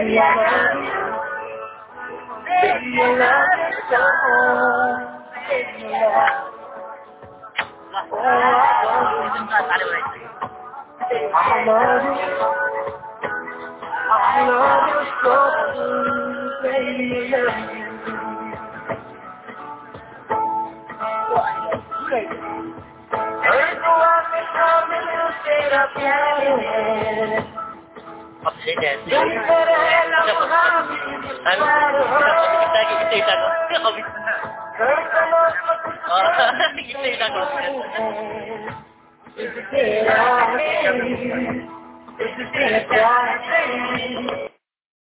baby Baby, I love you so. Baby, I love Oh, ada boleh. I love you. I love you so. Baby, I love you. 아니, 이따기, 이따 있다고. 거기. 어, 이따 있다고. It's a day I